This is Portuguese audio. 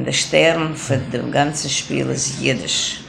Und der Stern von dem ganzen Spiel ist Jiddisch.